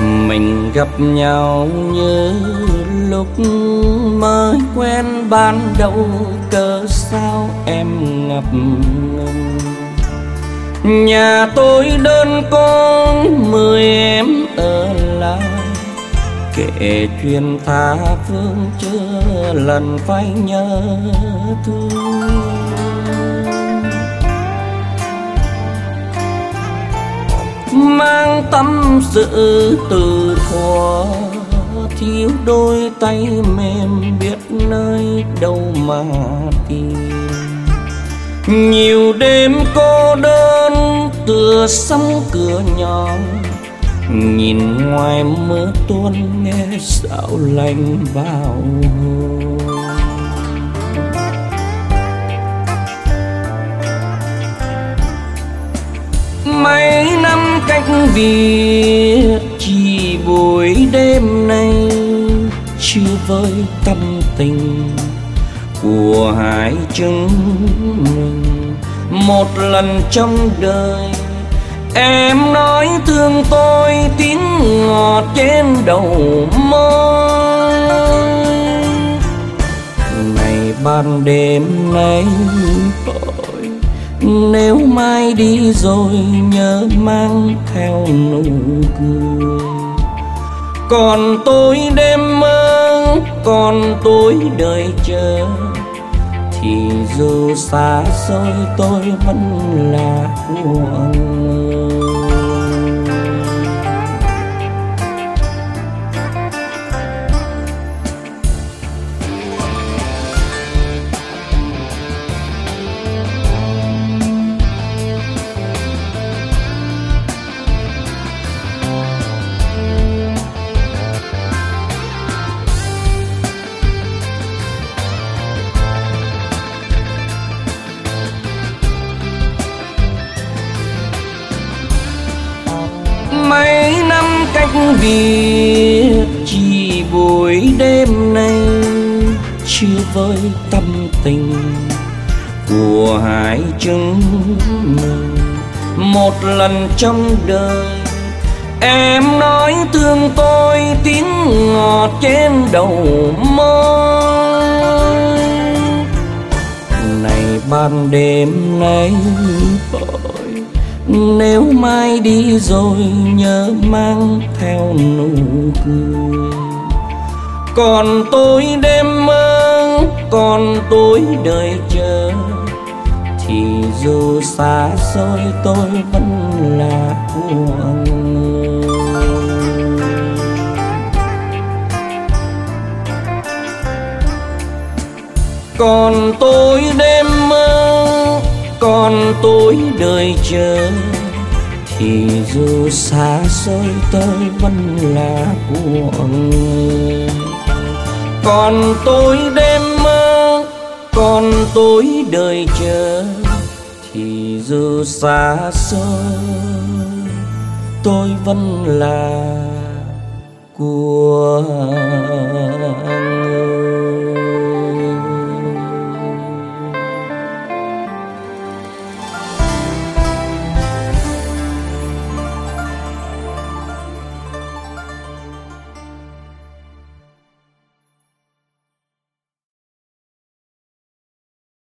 mình gặp nhau như lúc mới quen, ban đầu cớ sao em ngập ngừng? Nhà tôi đơn con mười em ở lại, kể chuyện tha phương chưa lần phải nhớ thương. Tâm sự từ thuở, thiếu đôi tay mềm biết nơi đâu mà tìm. Nhiều đêm cô đơn, tựa sông cửa nhỏ, nhìn ngoài mưa tuôn nghe sao lạnh vào mấy cách vì chỉ buổi đêm nay chưa với tâm tình của hai chúng mình. Một lần trong đời, Em nói thương tôi tiếng ngọt trên đầu môi. Này ban đêm nay tôi nếu mai đi rồi nhớ mang theo nụ cười. Còn tôi đêm mơ, còn tôi đợi chờ. Thì dù xa xôi tôi vẫn là của người. Năm biệt chỉ buổi đêm nay chưa với tâm tình của hai chúng mình. Một lần trong đời, em nói thương tôi tiếng ngọt trên đầu môi. Này ban đêm nay nếu mai đi rồi nhớ mang theo nụ cười. Còn tôi đêm mơ, còn tôi đợi chờ. Thì dù xa xôi tôi vẫn là của người. Còn tôi đêm mơ còn tôi đợi chờ, thì dù xa xôi tôi vẫn là của người còn tôi đêm mơ còn tôi đợi chờ, thì dù xa xôi tôi vẫn là của người